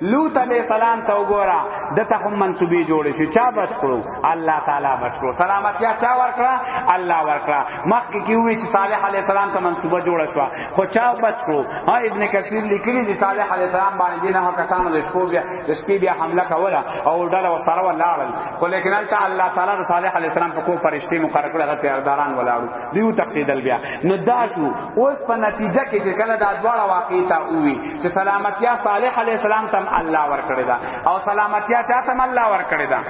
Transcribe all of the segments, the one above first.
لوط علیہ السلام ته وګوره د ته هم منسوبې جوړې شي چا بچ کړو الله تعالی بچ کړو سلامت یا چا ور کړه الله ور کړه مخکې کې وی چې صالح علیہ السلام ته منسوبه جوړه شو خو چا بچ کړو ها ابن کثیر لیکلی دی صالح علیہ السلام باندې نه کسانو د شپو بیا د شپې بیا حمله کوله او ډله وسره ولاړل خو لیکن الله الله تعالی د صالح علیہ السلام په کو فرشتي مقرر کړل هغه پیرداران ولاړو دیو تقیدل بیا نو دا شو اوس په نتیجه کې چې کله دا دواړه واقع تا وی چې سلامتیا صالح علی السلام تم الله ور کړی دا او سلامتیا چا تم الله ور کړی دا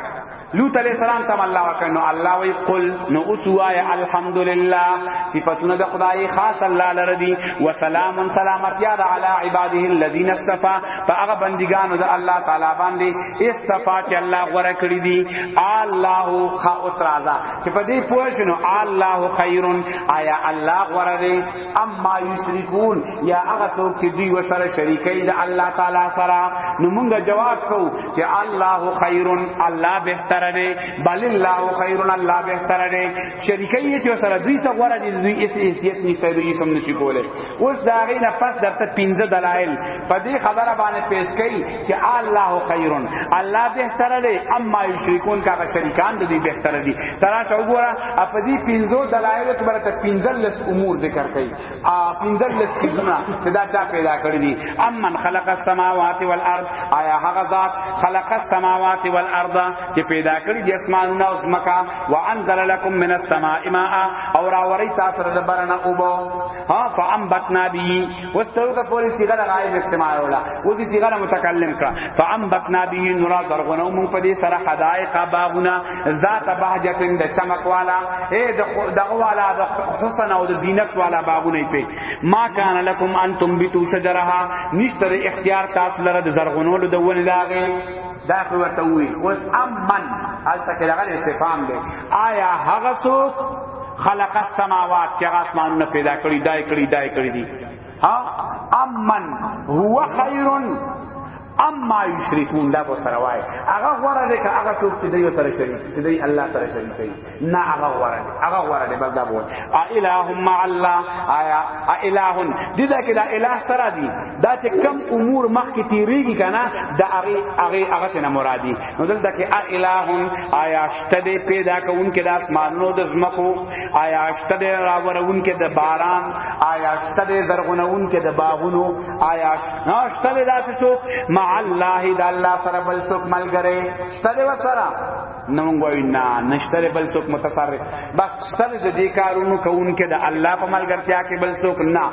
لوط علیہ السلام تم الله وکنو الله وی قل نو اسوای الحمدلله صفاتنا د خدای خاص الله لردی و سلام سلامت یاد علی عباده الذین استفا فاغه بندگانو د الله تعالی باندې استفا چې الله غره کړی دی الله خا اوترازا چې په دې پوه شنو الله خیرون آیا الله غره دی اما یشرکون یا هغه څوک چې دوی وسره شریکای د الله تعالی سره نو موږ جواب کو چې الله خیرون الله بهتر دی بل الله خیرون الله بهتر دی شریکای چې وسره دوی څو غره دي دوی اس حیثیت نشته دوی سم نشي کوله اوس دا غي نه پس درته 15 دلایل په دې خبره باندې پیش کړي چې الله خیر الله بهتر دی اما یشرکون کا شریکان دی بهتر دی ترا ته وګوره په دې پینځو دلایل کې برته پینځلس امور ذکر کړي ا پینځلس چیزونه چې دا چا پیدا کړی دي امن خلق السماوات والارض آیا هغه ذات خلق السماوات والارض چې پیدا کړی دي اسمانونه او زمکا وانزل لكم من السماء ماء اور اوری تاسو د برنه اوبو ها فانبتنا به اوس ته وګه پوری صيغه د غائب استعمال ولا او دې صيغه د متکلم کړه فانبتنا به نورا درغنو مون په دې سره حدائق باغونه ذات بهجتن د چمک والا اے د والا د حسن او د زینت والا باغونه په ما کان لکم انتم بتو شجرها نشتر اختیار تاسو لره د زرغنو د ونه لاغه دا خو ورته وی اوس امن حالت کې دغه استفهام دی آیا هغه څوک خلق السماوات چې آسمانونه پیدا کړی دای کړی دای کړی دي ها امن هو خیر اما یشرکون دا به سره وای هغه غوړه ده که هغه څوک چې دوی سره شریک چې دوی الله سره شریک کوي نه هغه غوړه ده هغه غوړه ده بل دا به ا اله مع الله آیا ا اله دې دا کې دا اله سره دي دا چې کم امور مخ کې تیریږي کنه دا هغه هغه هغه نه مرادي نو دلته کې ا الہون آیا شته دې پیدا کون کې د اسمانونو د زمخو آیا شته دې راورون کې د باران آیا شته دې درغونون کې د باغونو آیا شته دې ذات سو مع الله د الله سره بل څوک ملګری شته دې وسره نو موږ وینا نشته بل څوک متصرف بس سر د دې کارونو کوونکې د الله په ملګرتیا کې بل څوک نه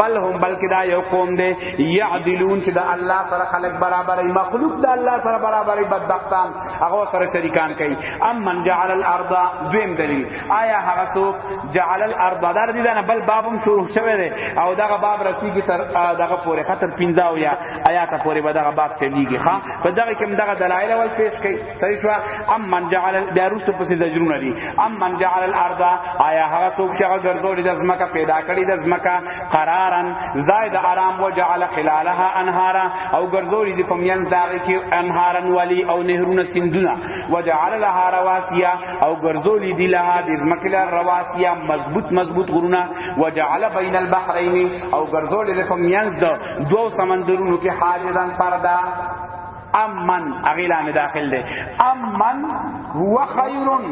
بل هم بلکې دا یو قوم دی یعدلون چې د الله سره خلق برابرې مخلوق د الله سره برابرې بدبختان هغه سره شریکان کوي ام من جعل الارض دویم دلیل آیا هغه څوک جعل الارض دا دې نه بل بابم شروع شوی دی او دغه باب رسیږي تر دغه پورې خطر 15 یا آیات پورې به دغه باب چلیږي ها په دغه کې دغه دلایل ول پیش کړي صحیح شو ام من جعل بیا رسو پسې د جنون دي ام من جعل الارض آیا هغه څوک چې هغه ګرځولې د زمکه پیدا کړې د زمکه قرارن زائد آرام و جعل خلالها انهارا او ګرځولې د پمین داغه کې انهارن ولی او نهرونه سندونه و جعل لها رواسیا او ګرځولې دی لها د زمکه لار رواسیا مضبوط مضبوط غرونه و جعل بین البحرین او ګرځولې د پمین د دوو سمندرونو کې حاجزان پردا امن اغیلان داخل دے امن هو خیرن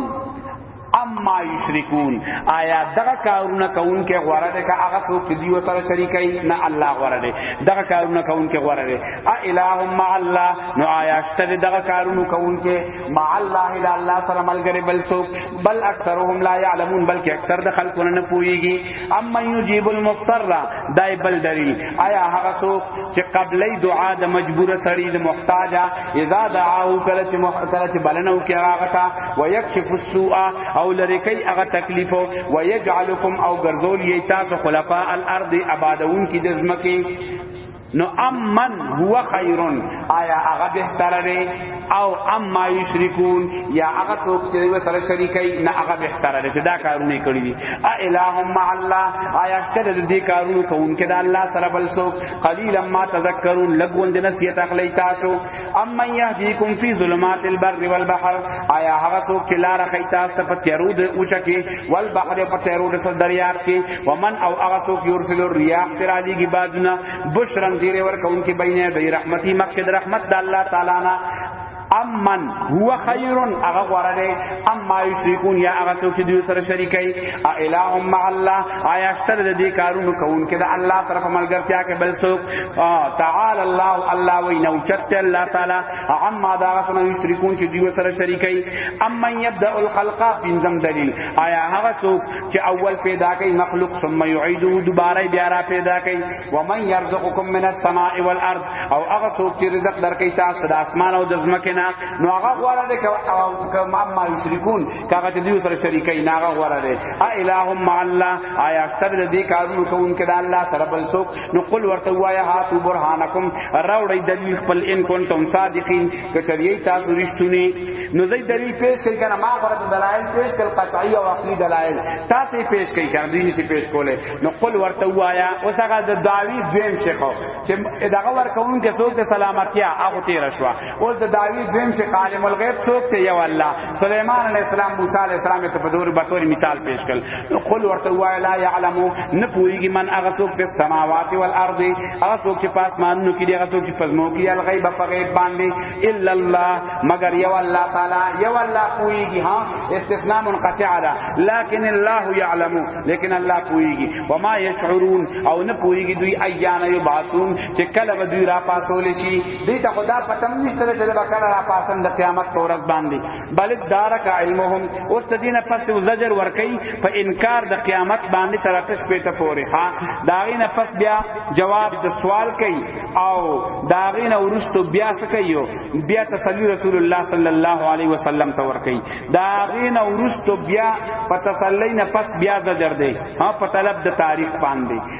اما یشرکون آیا دغه کارونه کون کې غوړه ده که هغه څوک چې دیو سره شریکای نه الله غوړه ده دغه کارونه کون کې غوړه ده ا الہ مع الله نو آیا شته دغه کارونه کون کې مع الله الا الله سره ملګری بل څوک بل اکثرهم لا يعلمون بلکې اکثر د خلکو نه پويږي اما یجیب المضطر دای بل دلیل آیا هغه څوک چې قبلې دعا د مجبور سړی د محتاج اذا دعاه کله چې محتاج چې بلنو کې هغه تا ويكشف السوء او لری کوي هغه تکلیف او يجعلکم او ګرځول یی تاسو خلفاء الارض آبادون کې د ځمکه نو امن هو خیرون آیا هغه بهتره دی او اما یشرکون یا هغه څوک چې دوی سره شریکای نه هغه بهتره دی چې دا کارونه کړی دي ا الہ مع الله آیا شته د دې کارونو کوونکې د الله سره بل څوک قلیلا ما تذکرون لګون د نصیحت اخلي تاسو ام من يهديكم في ظلمات البر والبحر آیا هغه څوک چې لار کوي تاسو ته په تیرو د اوچا کې والبحر په تیرو د دریاب کې ومن او هغه څوک يرسل الرياح تر علی کی بادنا بشرا زیر ور کون کې بینه د رحمتي مکه د رحمت د الله تعالی نه امن هو خیر اغه غره دی اما یشرکون یا اغه څوک چې دوی سره شریکای اله مع الله آیا شتر د دې کارونو کوونکې د الله طرف ملګرتیا کې بل څوک تعال الله الله وینا او چت الله تعالی عما دا غسنه یشرکون چې دیو سره شریکای اما یبدا الخلق بنظم دلیل آیا هغه څوک چې اول پیدا کوي مخلوق ثم یعیده دوباره بیا را پیدا کوي و من یرزقکم من السماء والارض او هغه څوک چې رزق درکې تاسو د اسمان او د زمکه نه نو هغه غواړي چې اما یشرکون کاغه چې دوی سره شریکای ناغه غوړه دی ا الہم مع الله آیا شته د دې کارونو کوونکې د الله سره بل څوک نو قل ورته وایا هاتو برهانکم راوړی دلیل خپل ان کنتم صادقین کچریه تاسو رښتونی نو زید دلیل پیش کوي کنه ما پر دلایل پیش کړ قطعی او عقلی دلایل تاسو پیش کوي کنه دوی نشي پیش کوله نو قل ورته وایا اوس هغه د داوی دویم شیخو چې دغه ورکوونکې څوک ته سلامتیا هغه تیر شو اوس د داوی دویم چې عالم الغیب څوک ته یو الله سليمان عليه السلام موسی عليه السلام ته په دور به تور مثال پیش کړ نو قل ورته وای لا يعلم نه پويږي من هغه څوک په سماوات او الارض هغه څوک چې پاس مانو کې دی هغه څوک چې پزمو کې الغیب په غیب باندې الا الله مگر یو الله تعالی یو الله پويږي ها استثناء منقطع ده لكن الله يعلم لیکن الله پويږي وما يشعرون او نه پويږي دوی ايان يبعثون چې کله به دوی را پاسول شي دې ته خدا پتم نشته چې د بکر را پاسن د قیامت پر ورځ باندې بلک دارک علمهم اوس د دینه پس زجر ور کوي په انکار د قیامت باندې تر تش پیته پورې ها داغینه پس بیا جواب د سوال کوي او داغینه ورستو بیا څه کوي بیا تسلی رسول الله صلی الله علیه وسلم ته ور کوي داغینه ورستو بیا په تسلی نه پس بیا زجر دی ها په طلب د تاریخ باندې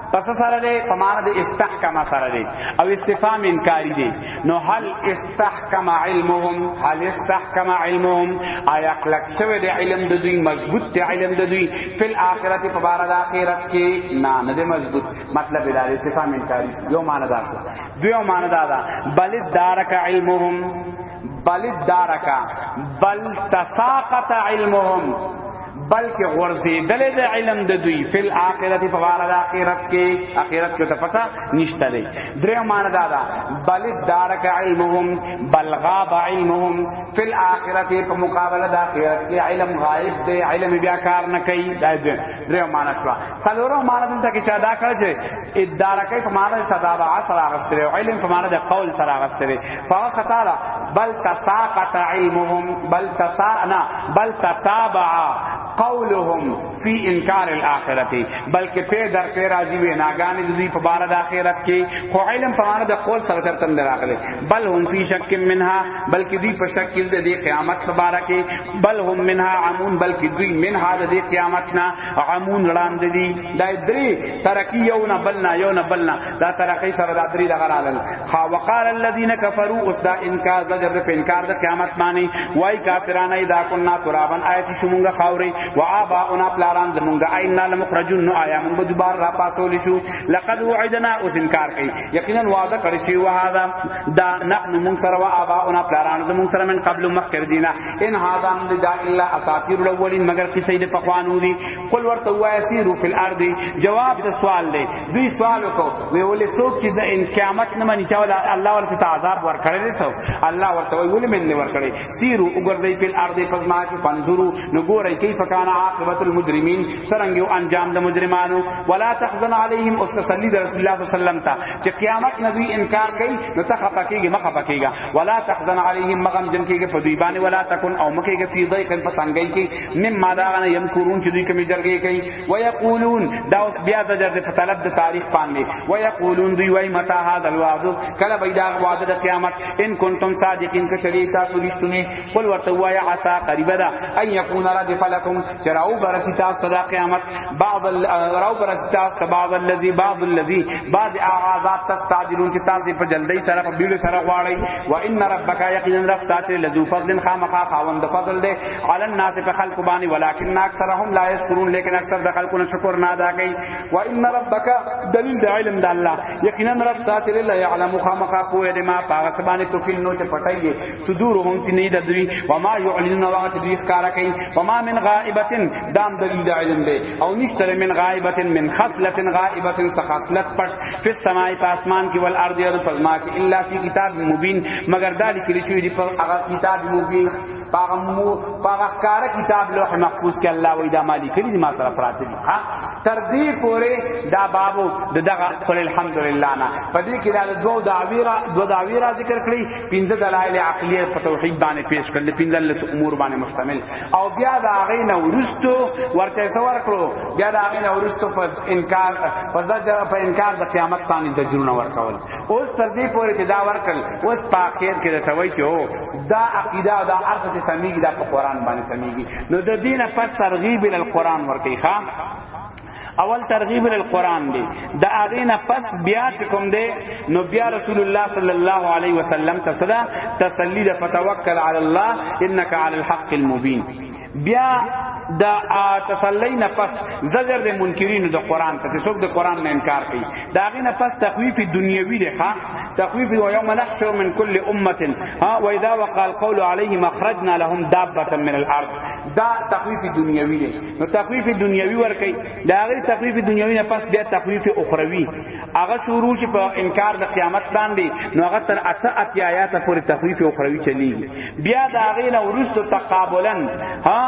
پس سره دی په معنا د استحکم سره دی او استفهام انکاری دی نو هل استحکم علمهم هل استحکم علمهم آیا کلک شوی دی علم د دوی مضبوط دی علم د دوی فل اخرت په بار د اخرت کې نه نه دی مضبوط مطلب دا استفهام انکاری یو معنا دا دوی معنا دا بل دارک علمهم بل دارکا بل تساقط علمهم بلکې غورځېدل د علم د دوی فل اخرت په وار د اخرت کې اخرت کې ته پتا نشته دی درې مان دا دا بل دارک علمهم بل غاب علمهم فل اخرت په مقابله د اخرت کې علم غائب دی علم بیا کار نه کوي دا درې مان شو سلورو معنا دلته کې چا دا کړ چې ادارکه په معنا صدا با اثر اغستره او علم په معنا د قول سره اغستره فوق تعالی بل تساقط علمهم بل تسانا بل تتابع قولهم فی انکار الاخرت بلکې په در کې راځي وې ناګانې د دې په بار د اخرت کې خو علم په معنا د قول سره تر تند راغله بل هم فی شک منها بلکې دوی په شک کې د قیامت په بار کې بل هم منها عمون بلکې دوی منها د قیامت نه عمون لاند دي دا دري ترقي یو نه بلنا یو نه بلنا دا ترقي سره دا دري دغه رالل خا وقال الذين كفروا اس دا انکار د جبر په انکار د قیامت معنی وای کافرانه اذا كنا ترابا آیت شومږه خاوري واباؤنا پلاران زمونږه اینا لمخرجون نو آیا موږ دوبار را پاتول شو لقد وعدنا اس انکار کوي یقینا وعده کړی شی وهذا دا نحن من سره واباؤنا پلاران زمونږ سره من قبل مخکر دینا ان هاذا من دا الا اساطیر الاولین مگر کسی د پخوانو دی قل ورته وای سیرو فی الارض جواب د سوال دی دوی سوال کو وی ولې څوک چې د ان قیامت نه منی چاول الله ورته تعذاب ور کړی دی سو الله ورته وی ولې من ور کړی سیرو وګرځي فی الارض پس ما چې پنځرو نو ګورئ کیف کان عاقبت المجرمین سرنګ یو انجام د مجرمانو ولا تحزن علیهم او تسلی رسول الله صلی الله علیه وسلم ته چې قیامت نه دوی انکار کوي نو ته خپکیږي مخه پکیږي ولا تحزن عليهم مغم جن کېږي په دوی باندې ولا تکون او مکېږي فی ضیق په تنګۍ کې مم ما دا غنه يم کورون چې دوی کمی جرګې کوي ويقولون دا اوس بیا د جرګې په طلب د تاریخ باندې ويقولون دوی وای متا هذا الوعد کله به دا وعده د قیامت ان کنتم صادقین کچری تاسو رښتونه قل ورته وایا عسا قریبا دا ان یکون ردف لكم چراو برسی تاسو صدا قیامت بعض راو برسی تاسو بعض الذی بعض الذی بعض اعاذات تستعجلون چې تاسو په جلدی سره په بیړه سره غواړی و ان ربک یقینا رفتات لذو فضل خامخا خاوند فضل دی علی الناس په خلق باندې ولکن اکثرهم لا یشکرون لیکن اکثر د خلکو نه شکر نه ادا کوي و ان ربک دلیل د علم د الله یقینا رفتات لله یعلم خامخا پوهه ما پاغه باندې توفیل نو چې پټایي صدورهم سینې د دوی وما يعلنون وقت دوی ښکارا کوي وما من غائبه دام دلیل د علم دی او نشته من غائبه من خصله غائبه تخصلت پټ په سماء په اسمان کې ول ارض او پزما کې الا فی کتاب مبین مگر دا لیکل شوی دی په هغه کتاب مبین پاغه مو پاغه کار کتاب لوح محفوظ کې الله وې دا مالی کړی ما سره پراته دي ها تر دې پورې دا بابو دغه قل الحمدلله نه پدې کې دا دوه دعویرا دوه دعویرا ذکر کړی پنځه دلایل عقلیه په توحید باندې پیش کړل پنځه لس امور باندې مشتمل او بیا دا غي نه ورستو ورته څور کړو بیا دا غي نه ورستو په انکار په ځکه په انکار د قیامت باندې د جنون ورکول اوس تر دې پورې چې دا ورکل اوس په اخر کې د توي چې او دا عقیده دا ارث ته سميږي دا په قران باندې سميږي نو د دینه پر ترغیب ال قران ورکې ښا اول ترغیب للقران دی دا اغه نه پس بیا کوم دی نو بیا رسول الله صلی الله علیه وسلم ته صدا تسلی د فتوکل علی الله انک علی الحق المبین بیا دا تسلی نه پس زجر د منکرین د قران ته څوک د قران نه انکار کوي دا غي نه پس تخویف دنیوی دی ښا تخویف و یوم نحشر من کل امه ها و اذا وقال قول علیهم اخرجنا لهم دابه من الارض دا تخویف دنیوی دی نو تخفیف دنیوي ورکي دا غي تخفیف دنیوي نه پس بیا تخفیف اخروی هغه شروع شي په انکار د قیامت باندې نو هغه تر اته اتیا آیات پورې تخفیف اخروی چلیږي بیا دا غي نه ورستو تقابلا ها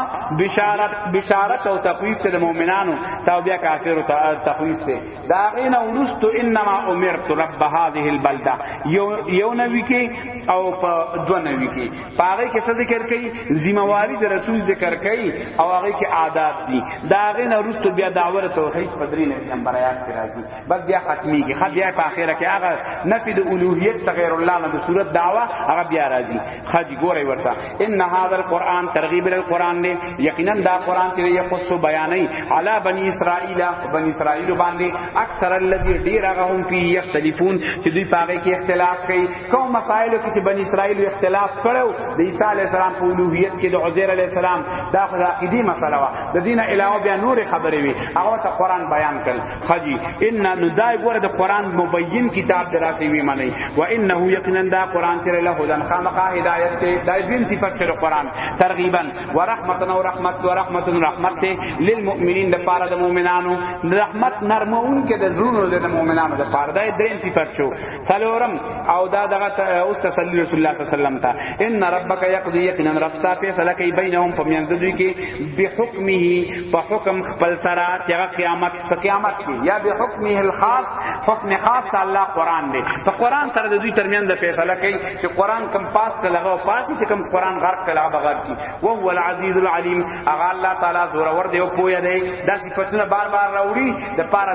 بشارت بشارت او تخفیف ته مؤمنانو تا بیا کافر ته تخفیف ته دا غي نه ورستو انما امرت رب هذه البلده یو یو نوی کې او په دو نوی کې پاره کې څه ذکر کوي ذمہواری د رسول ذکر کوي او هغه کې آداب دي دا غي نه رسو بیا داور توحید پدری نه نمبر آیات کې راځي بس بیا ختمي کې خد بیا په اخره کې هغه نفي د اولوہیت تغیر الله نه د صورت دعوا هغه بیا راځي خدي ګوري ورته ان هاذا القران ترغیب ال قران دی یقینا دا قران چې یې قصو بیانې علی بنی اسرائیل بنی اسرائیل باندې اکثر الذی ډیر هغه هم فی یختلفون چې دوی پاره کې اختلاف کوي کوم مسائل کې چې بنی اسرائیل اختلاف کړو د عیسی علی السلام په اولوہیت کې د عزیر علی السلام دا خو عقیدی مسله وا د دین علاوه بیا نور خبرې وي هغه ته قران بیان کړ خجی ان ندای ګور د قران مبین کتاب دراسي وی منی و انه یقینا دا قران چې له هدن خامقا هدایت ته د دین صفات شر قران ترغیبا و رحمتن و رحمت و رحمت رحمت ته للمؤمنین د پاره د مؤمنانو رحمت نرمون کې د زړونو د مؤمنانو د پاره د درین صفات شو سلورم او دا دغه اوس تسلی رسول الله صلی الله علیه وسلم ته ان ربک یقضی یقینا رب تا فیصله کوي بینهم په میان دوی کې بحکمه په حکم خپل سره هغه قیامت په قیامت کې یا بحکمه الخاص حکم خاص الله قران دی په قران سره د دوی ترمیان د فیصله کوي چې قران کم پاس کلغه او پاس چې کم قران غرق کلغه بغیر کی او هو العزیز العلیم هغه الله تعالی زور ور دی او پوی دی دا صفاتونه بار بار راوړي د پاره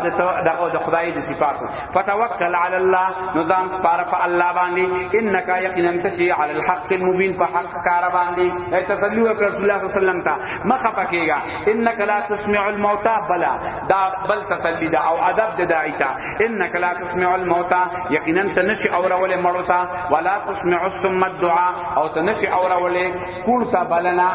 د خدای د صفاتو فتوکل علی الله نو ځان سپار په الله باندې انک یقینا تشی علی الحق المبین په حق کار باندې ایت صلی الله علیه وسلم صلی الله علیه وسلم ته مخه پکېګا انک لا تسمع الموتى بلا دا بل تسلی دا او ادب د داعی ته انک لا تسمع الموتى یقینا تنشی اور ول مړوتا ولا تسمع الصم الدعاء او تنشی اور ول کول تا بلنا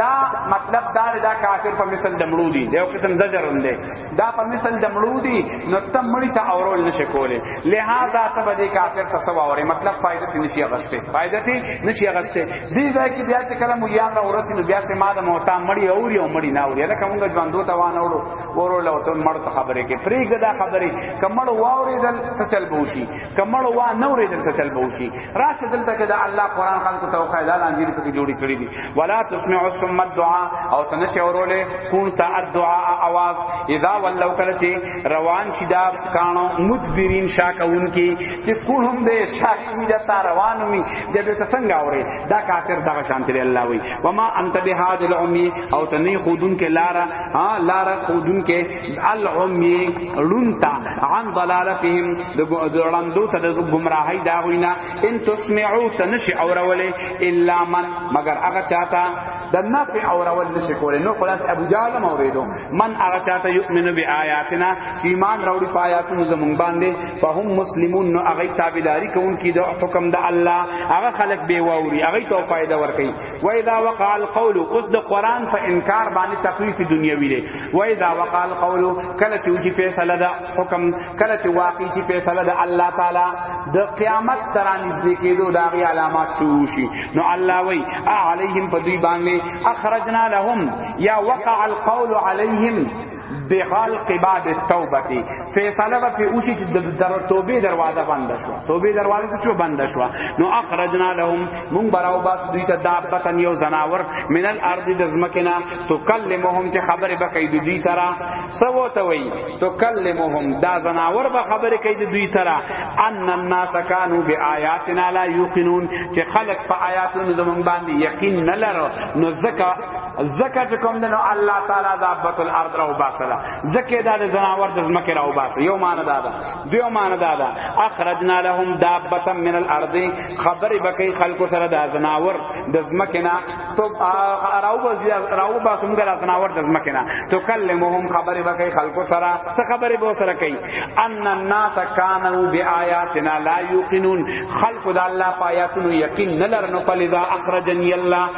دا مطلب دا دا کافر په مثال د مړو دي یو قسم زجر هم دی دا په مثال د مړو دي نو ته مړی ته اورول نشي کولی لہذا ته به دې کافر ته سوا اوري مطلب فائدہ تی نشي غسته فائدہ تی نشي غسته دې ځای کې بیا چې کله مو یا نه اورت نو بیا ته ما د موتا مړی اوري او مړی نه اوري دا کومه ژوند دوه توان اورو ورو لوته مړ ته خبرې کې پریګه دا خبرې کمړ واوري دل سچل بوشي کمړ وا نو ری دلته چل بو شي راشه دلته کې دا الله قران خلق ته خو اعلان انجیر ته جوړی کړی دي ولا تسمع ثم الدعاء او تنه شورولې کون تا الدعاء आवाज اذا ولو کله چې روان شي دا کانو مدبرین شاکون کی چې کون هم دې شاک می دا تا روان می دې ته څنګه اوري دا کافر دا شان ته الله وي وما انت بهاد العمی او تنه خودن کې لارا ها لارا خودن کې العمی لونتا عن ضلالتهم دړندو ته د گمراهی دا وینا ان تسمعو تنشی اوروله الا من مگر هغه چاته د نفع او رول نشي کولای نو خلاص ابو جهل موریدو من هغه چاته یؤمن بیااتنا چې ایمان راوړي په آیاتونو زمونږ باندې فهم مسلمون نو هغه تابعداري کوونکي د حکم د الله هغه خلق به ووري هغه ته فائدہ ورکړي و اذا وقع القول اوس د قران په انکار باندې تخفیف دنیوي دی و اذا وقع القول کله چې وجي فیصله ده حکم کله چې واقع شي فیصله ده الله تعالی د قیامت تران دې کېدو دا غي علامات شروع شي نو الله وی علیهم په دوی باندې اخرجنا لهم یا وقع القول علیهم بغال قباد التوبه فیصله و په اوشی چې در توبه دروازه بند شو توبه دروازه چې بند شو نو اخرجنا لهم مون براو باس دوی ته دابتن یو زناور من الارض دزمکنا تکلمهم چې خبره به کوي دوی سره سو ته وی تکلمهم دا زناور به خبره کوي دوی سره ان الناس كانوا بآياتنا لا يوقنون چې خلق په آیاتونو زمون باندې یقین نه لرو نو ځکه زکه چې کوم دنو الله تعالی دابت الارض راو باسلا زکه دا د زناور د زمکه راو باس یو مان دادا دیو مان دادا اخرجنا لهم دابتا من الارض خبر بکی خلق سره د زناور د زمکه نه تو راو باس راو باس موږ د زناور د زمکه نه تو کلمهم خبر بکی خلق سره څه خبر به سره کوي ان الناس كانوا بآياتنا لا يوقنون خلق د الله پایاتونو یقین نه لرنو پلیدا اخرجنی الله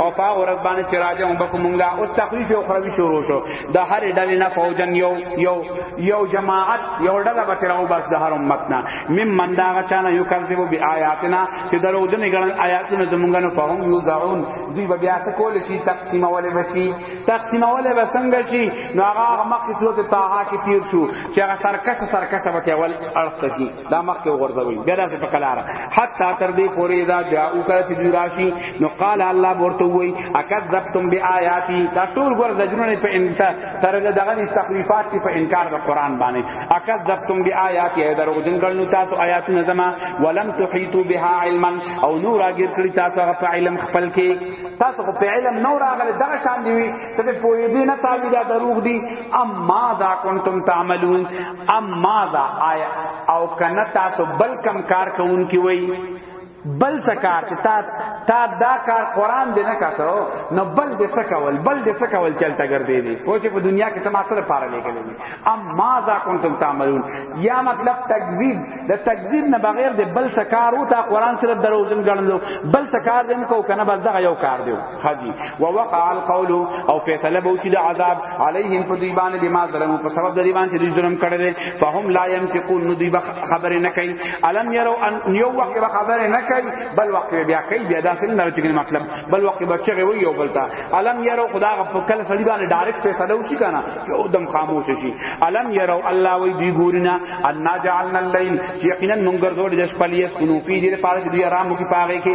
او پا ورځ باندې چې راځه هم بکو مونږه اوس تخفیف او خروي شروع شو د هر ډلې نه فوجن یو یو یو جماعت یو ډله به تراو بس د هر امت نه مم من دا غچانه یو کذبو بی آیاتنا چې درو جن غړن آیاتونه زمونږه نه فهم یو زعون دوی به بیا څه کول شي تقسیم ولې بشي تقسیم ولې بسنګ شي نو هغه مخکې صورت طه کې تیر شو چې هغه سرکشه سرکشه به اول اړخ کې دا مخ کې ورځوي بیا دا په کلاره حتا تر دې پورې دا جاءو کړه چې راشي نو قال الله ورته وای اکذبتم بیااتی دا ټول ور زجرونه په انکار تر دغه استخلیفات کې په انکار د قران باندې اکذبتم بیااتی دا روغجن کړنو تاسو آیاتونه زما ولم تحیتو بها علما او نور اگر کړی تاسو په علم خپل کې تاسو په علم نور اگر دغه شان دی ته په دې نه تابع دا دروغ دی اما ذا کنتم تعملون ام ماذا آیا او کنه تاسو بل کم کار کوونکی وای بل سکار تا تا دا کار قران دې نه کاتو نو بل دې سکول بل دې سکول چلتا ګر دې دې کوچ په دنیا کې تما سره پاره لګل دي ام ماذا کنتم تعملون یا مطلب تکذیب د تکذیب نه بغیر دې بل سکار او تا قران سره دروژن ګڼلو بل سکار دې کو کنه بس دغه یو کار دیو حاجی ووقع القول او فیصله به چې د عذاب علیهم په دوی باندې بما ظلمو په سبب د دې باندې دوی ظلم کړل فهم لا ينتقون نو دوی خبر نه کوي الم يروا ان یو وقت به خبر نه کوي بل وقت بیا کوي بیا داخل نه راځي مطلب بل وقت به چغه وي یو بلتا الم يروا خدا په کل سړي باندې ډایرکټ فیصله وشي کنه یو دم خاموش شي الم يروا الله وی دوی ګورنا ان جعلنا الليل یقینا موږ ګرځول د شپې یې سنو پی دې پاره دې آرام وکي پاره کې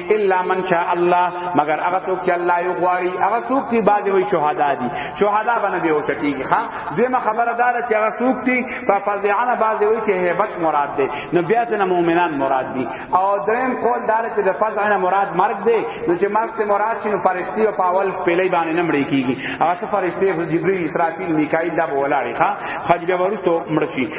الا من شاء الله مگر هغه څوک چې الله یو غواړي هغه څوک چې بعد وي شهدا دي شهدا باندې به وشتيږي ها دیمه خبره دار چې هغه څوک دي ففزعنا بعد وي چې hebat مراد دي نو بیا ته مؤمنان مراد دي او دریم قول دار چې د فزعنا مراد مرګ دي نو چې مرګ ته مراد چې فرشتي او پاول پیلې باندې نه مړي کیږي هغه فرشتي جبريل اسرافیل میکائیل دا ولاړي ها خجبه ورته مړ شي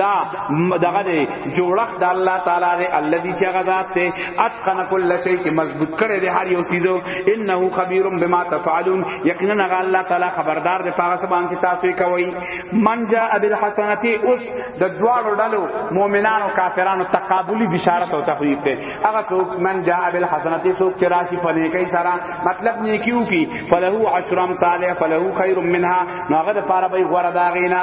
دا دغه دی جوړښت د الله تعالی دی الذي چې هغه ذات ته اتقن كل شيء چې مضبوط کړي دی هر یو چیزو انه خبير بما تفعلون یقینا هغه الله تعالی خبردار دی هغه څه باندې تاسو کوي من جاء بالحسنات اوس د دواړو ډلو مؤمنانو کافرانو تقابلی بشارت او تخویف دی هغه څوک من جاء بالحسنات څوک چې راشي په نیکی سره مطلب نیکیو کی فله عشر امثال فله خير منها نو هغه د پاره به غره داغینا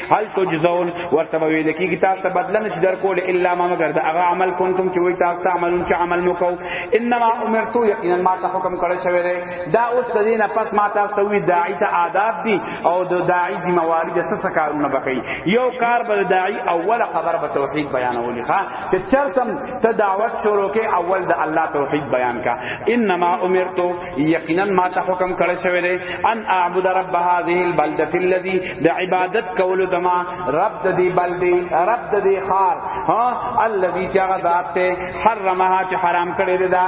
هل تجزون ورته ویل کیږي تاسو ته بدل نشي درکول الا ما مگر دا هغه عمل کنتم چې وای تاسو عملون چې عمل نو کو انما امرت یقینا ما ته حکم کړی شوی دی دا اوس د دینه پس ما تاسو ته وی داعی ته آداب دي او د داعی ذمہ واری د څه کارونه بکې یو کار بل داعی اوله خبر به توحید بیانول ښا چې چرتم ته دعوت شروع کې اول د الله توحید بیان کا انما امرت یقینا ما ته حکم کړی شوی دی ان اعبد رب هذه البلده الذي د عبادت کول دما رب د دې بلدی رب د دې خار ها الذي چې هغه ذات ته حرمها چې حرام کړی دی دا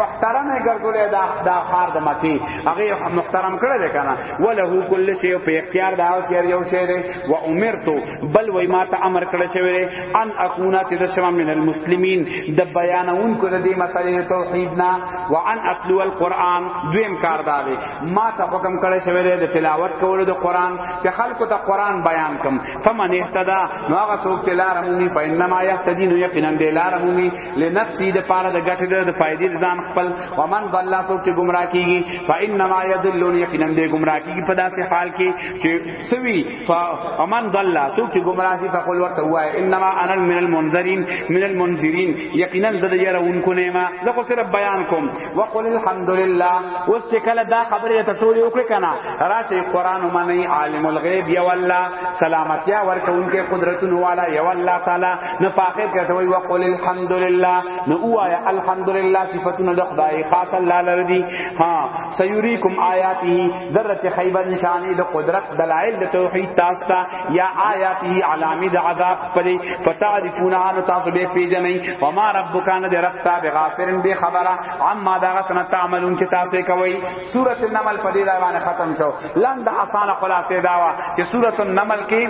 محترم ګرځولې دا دا خار د مکی هغه محترم کړی دی کنه وله کل شی په اختیار دا او کیر یو شی دی و امرتو بل وای ما ته امر کړی شوی دی ان اكونا چې د شمه من المسلمین د بیانون کو د دې مسلې توحید نه وان اتلو القرآن دویم کار دا دی ما ته حکم کړی شوی دی د تلاوت کولو د قرآن چې خلکو ته قرآن بیان کم فمن اهتدا نو هغه څوک چې لار مومي په انما یهتدی نو یقینا دی لار مومي لنفسه د پاره د ګټې د فائدې ځان خپل ومن ضل څوک چې گمراه کیږي فانما یذل یقینا دی گمراه کیږي په داسې حال کې چې سوی فمن ضل تو کی گمراه کی فقل ورته وای انما انا من المنذرین من المنذرین یقینا زده یره اون کو نیما زه کو صرف بیان کوم وقل الحمد لله اوس چې کله دا خبره ته ټول وکړه کنا راشه قران منی عالم الغیب یا والله سلامتیا ورکونکې قدرتون والا یا والله تعالی نه فاخر کته وای وقل الحمد لله نو وایا الحمد لله صفاتنا د خدای خاص الله لردی ها سيريكم آياته ذرت خيبر نشاني د قدرت دلائل د توحید تاسو ته یا آیاته علامه د عذاب پرې فتعرفون ان تاسو به پیژنئ وما ربک ان د رب تاب غافرن به خبره عما دا غتنا تعملون چې تاسو کوي سوره النمل پرې روانه ختم شو لند اسانه خلاصې داوا چې سوره النمل کې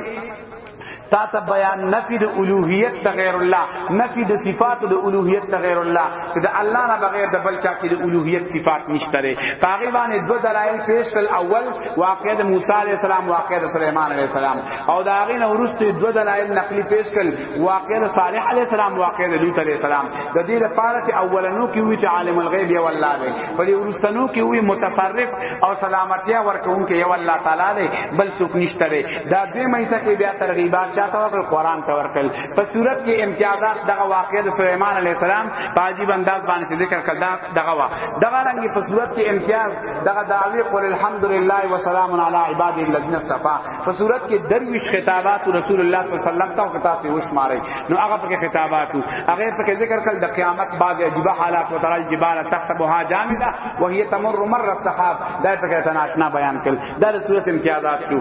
تا ته بیان نفی د الوهیت د غیر الله نفی د صفات د الوهیت د غیر الله چې د الله نه بغیر د بل چا کې د الوهیت صفات نشته لري هغه باندې دو دلایل پیش کړ اول واقعه د موسی علی السلام واقعه د سليمان علی السلام او دا هغه نه ورسته دو دلایل نقلی پیش کړ واقعه د صالح علی السلام واقعه د لوط علی السلام د دې لپاره چې اولنو کې وی چې عالم الغیب یو الله دی په دې ورستنو کې وی متصرف او سلامتی ورکوونکی یو الله تعالی دی بل څوک نشته دا دوی مېسه کې بیا ترغیبات چاته ورکړ قران ته ورکړ په صورت کې امتیازات دغه واقعې د سليمان عليه السلام په عجیب انداز باندې ذکر کړه دغه وا دغه رنګ په صورت کې امتیاز دغه دعوی قول الحمدلله وسلام علی عباد الذين اصطفى په صورت کې درویش خطابات رسول الله صلی الله علیه وسلم ته خطاب یې وشماري نو هغه په خطابات هغه په ذکر کړ د قیامت بعد عجیب حالات او ترال جبال تحسبها جامده وهي تمر مر السحاب دا په تناشنا بیان کړ دا صورت امتیازات شو